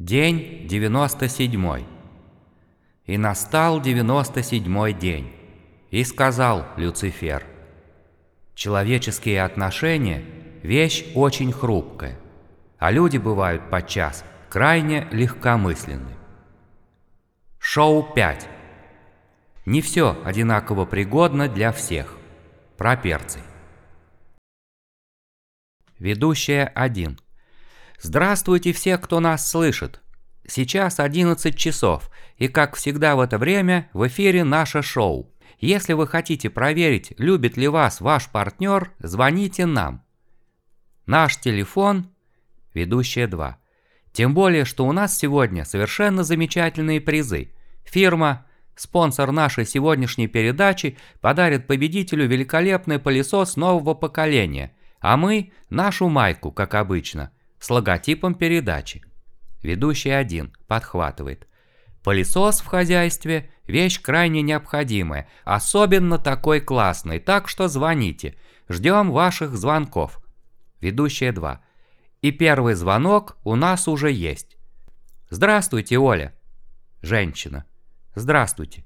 День 97. И настал 97 день. И сказал Люцифер, человеческие отношения – вещь очень хрупкая, а люди бывают подчас крайне легкомысленны. Шоу 5. Не все одинаково пригодно для всех. Про перцы. Ведущая 1. Здравствуйте все, кто нас слышит. Сейчас 11 часов, и как всегда в это время в эфире наше шоу. Если вы хотите проверить, любит ли вас ваш партнер, звоните нам. Наш телефон – ведущая 2. Тем более, что у нас сегодня совершенно замечательные призы. Фирма, спонсор нашей сегодняшней передачи, подарит победителю великолепный пылесос нового поколения, а мы – нашу майку, как обычно – с логотипом передачи. Ведущий один подхватывает. Пылесос в хозяйстве – вещь крайне необходимая, особенно такой классный, так что звоните. Ждем ваших звонков. Ведущая 2. И первый звонок у нас уже есть. Здравствуйте, Оля. Женщина. Здравствуйте.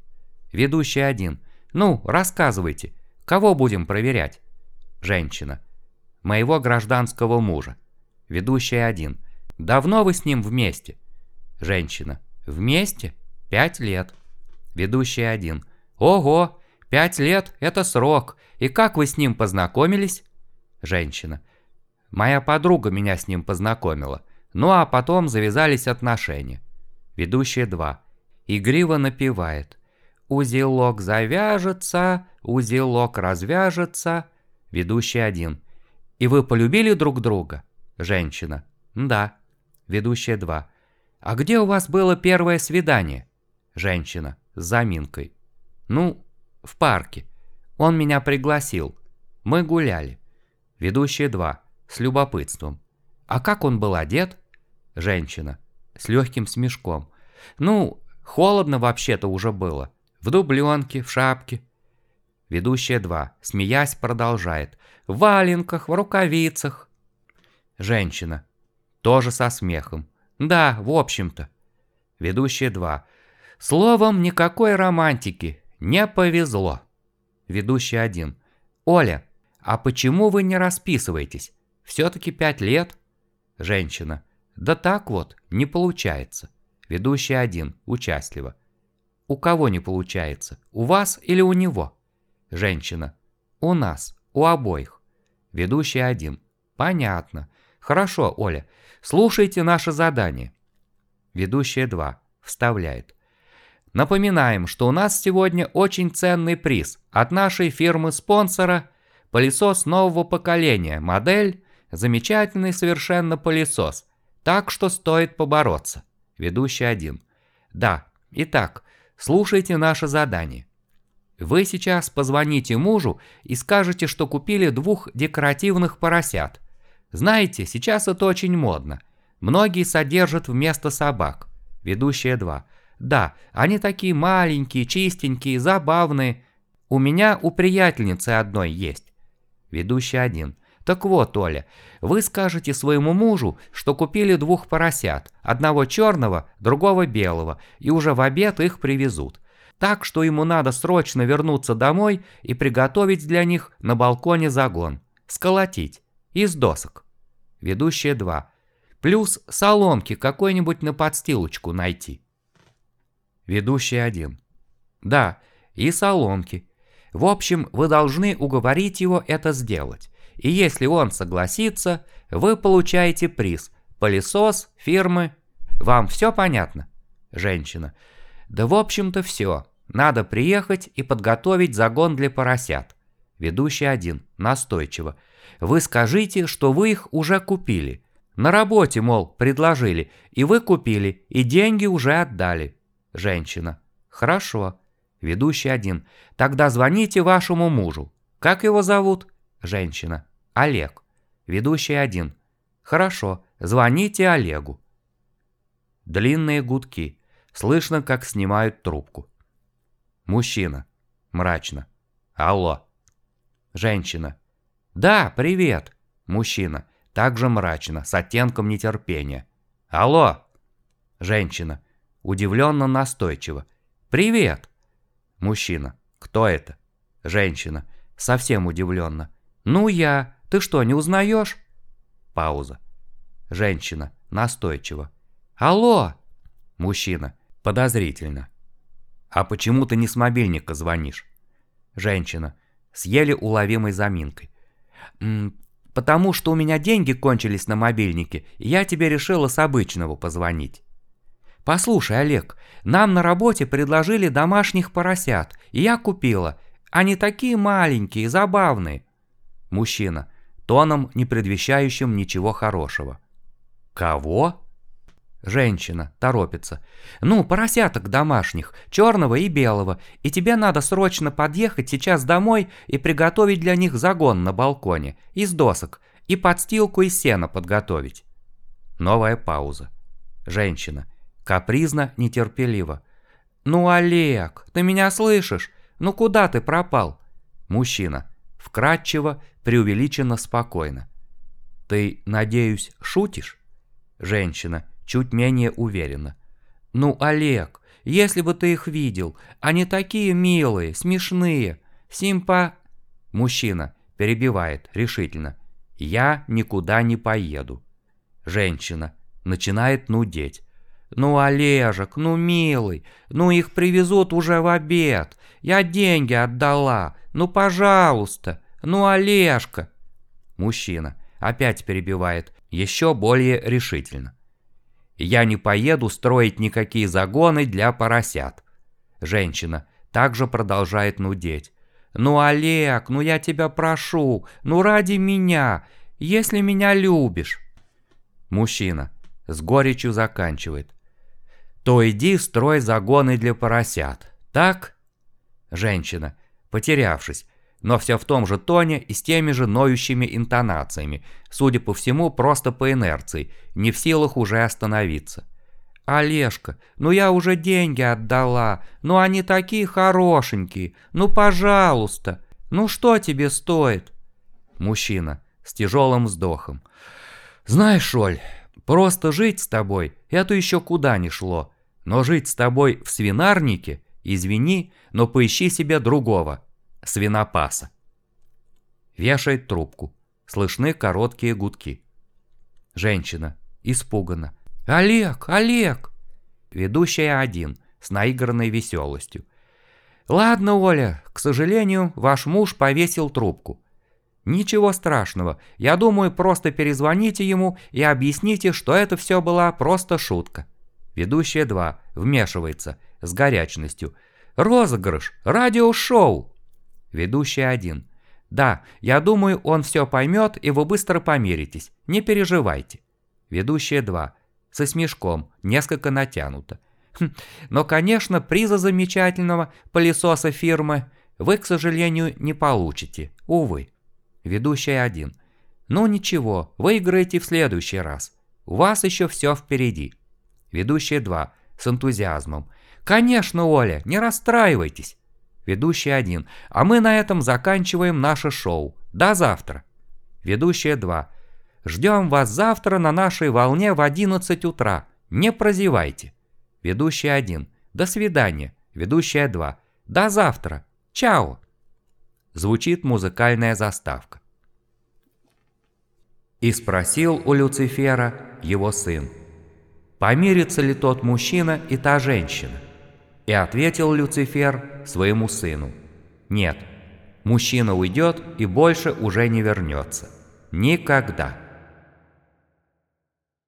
Ведущий один. Ну, рассказывайте, кого будем проверять? Женщина. Моего гражданского мужа. Ведущая один. Давно вы с ним вместе? Женщина. Вместе? Пять лет. Ведущая один. Ого, пять лет – это срок. И как вы с ним познакомились? Женщина. Моя подруга меня с ним познакомила. Ну а потом завязались отношения. Ведущая 2. Игриво напевает. Узелок завяжется, узелок развяжется. Ведущий 1. И вы полюбили друг друга? Женщина. Да. Ведущая 2. А где у вас было первое свидание? Женщина. С заминкой. Ну, в парке. Он меня пригласил. Мы гуляли. Ведущая 2. С любопытством. А как он был одет? Женщина. С легким смешком. Ну, холодно вообще-то уже было. В дубленке, в шапке. Ведущая 2, смеясь, продолжает. В валенках, в рукавицах. Женщина. Тоже со смехом. Да, в общем-то. Ведущая 2. Словом, никакой романтики. Не повезло. Ведущая 1. Оля, а почему вы не расписываетесь? Все-таки пять лет? Женщина. Да так вот, не получается. Ведущая 1. Участливо. У кого не получается? У вас или у него? Женщина. У нас, у обоих. Ведущая 1. Понятно. Хорошо, Оля, слушайте наше задание. Ведущая 2 вставляет. Напоминаем, что у нас сегодня очень ценный приз от нашей фирмы-спонсора пылесос нового поколения, модель замечательный совершенно пылесос, так что стоит побороться. Ведущий один. Да, итак, слушайте наше задание. Вы сейчас позвоните мужу и скажете, что купили двух декоративных поросят – знаете, сейчас это очень модно. Многие содержат вместо собак. Ведущая 2. Да, они такие маленькие, чистенькие, забавные. У меня у приятельницы одной есть. Ведущая 1. Так вот, Оля, вы скажете своему мужу, что купили двух поросят, одного черного, другого белого, и уже в обед их привезут. Так что ему надо срочно вернуться домой и приготовить для них на балконе загон. Сколотить. Из досок. Ведущая 2. Плюс соломки какой-нибудь на подстилочку найти. Ведущая 1. Да, и соломки. В общем, вы должны уговорить его это сделать. И если он согласится, вы получаете приз. Пылесос, фирмы. Вам все понятно? Женщина. Да в общем-то все. Надо приехать и подготовить загон для поросят. Ведущий один. Настойчиво. Вы скажите, что вы их уже купили. На работе, мол, предложили, и вы купили, и деньги уже отдали. Женщина. Хорошо. Ведущий один. Тогда звоните вашему мужу. Как его зовут? Женщина. Олег. Ведущий один. Хорошо. Звоните Олегу. Длинные гудки. Слышно, как снимают трубку. Мужчина. Мрачно. Алло. Женщина. «Да, привет!» Мужчина, также мрачно, с оттенком нетерпения. «Алло!» Женщина. Удивленно настойчиво. «Привет!» Мужчина. «Кто это?» Женщина. Совсем удивленно. «Ну я. Ты что, не узнаешь?» Пауза. Женщина. Настойчиво. «Алло!» Мужчина. Подозрительно. «А почему ты не с мобильника звонишь?» Женщина. С еле уловимой заминкой. «М -м, «Потому что у меня деньги кончились на мобильнике, и я тебе решила с обычного позвонить». «Послушай, Олег, нам на работе предложили домашних поросят, и я купила. Они такие маленькие, забавные». Мужчина, тоном, не предвещающим ничего хорошего. «Кого?» Женщина торопится. «Ну, поросяток домашних, черного и белого, и тебе надо срочно подъехать сейчас домой и приготовить для них загон на балконе, из досок, и подстилку из сена подготовить». Новая пауза. Женщина. Капризно, нетерпеливо. «Ну, Олег, ты меня слышишь? Ну куда ты пропал?» Мужчина. Вкратчиво, преувеличенно спокойно. «Ты, надеюсь, шутишь?» Женщина чуть менее уверенно. «Ну, Олег, если бы ты их видел, они такие милые, смешные, симпа...» Мужчина перебивает решительно. «Я никуда не поеду». Женщина начинает нудеть. «Ну, Олежек, ну, милый, ну их привезут уже в обед. Я деньги отдала. Ну, пожалуйста. Ну, Олежка». Мужчина опять перебивает, еще более решительно. Я не поеду строить никакие загоны для поросят. Женщина также продолжает нудеть. «Ну, Олег, ну я тебя прошу, ну ради меня, если меня любишь». Мужчина с горечью заканчивает. «То иди строй загоны для поросят, так?» Женщина, потерявшись, но все в том же тоне и с теми же ноющими интонациями, судя по всему, просто по инерции, не в силах уже остановиться. «Олежка, ну я уже деньги отдала, ну они такие хорошенькие, ну пожалуйста, ну что тебе стоит?» Мужчина с тяжелым вздохом. «Знаешь, Оль, просто жить с тобой, это еще куда ни шло, но жить с тобой в свинарнике, извини, но поищи себе другого» свинопаса. Вешает трубку. Слышны короткие гудки. Женщина. Испуганно. «Олег! Олег!» Ведущая один, с наигранной веселостью. «Ладно, Оля, к сожалению, ваш муж повесил трубку. Ничего страшного, я думаю, просто перезвоните ему и объясните, что это все была просто шутка». Ведущая 2 вмешивается с горячностью. «Розыгрыш! Радиошоу!» Ведущий один. Да, я думаю, он все поймет, и вы быстро помиритесь. Не переживайте. Ведущая два. Со смешком, несколько натянуто. Хм, но, конечно, приза замечательного пылесоса фирмы вы, к сожалению, не получите. Увы. Ведущая один. Ну ничего, выиграете в следующий раз. У вас еще все впереди. Ведущая два. С энтузиазмом. Конечно, Оля, не расстраивайтесь. Ведущий один. А мы на этом заканчиваем наше шоу. До завтра. Ведущая 2. Ждем вас завтра на нашей волне в 11 утра. Не прозевайте. Ведущий 1. До свидания. Ведущая 2. До завтра. Чао. Звучит музыкальная заставка. И спросил у Люцифера его сын, помирится ли тот мужчина и та женщина? И ответил Люцифер своему сыну, «Нет, мужчина уйдет и больше уже не вернется. Никогда».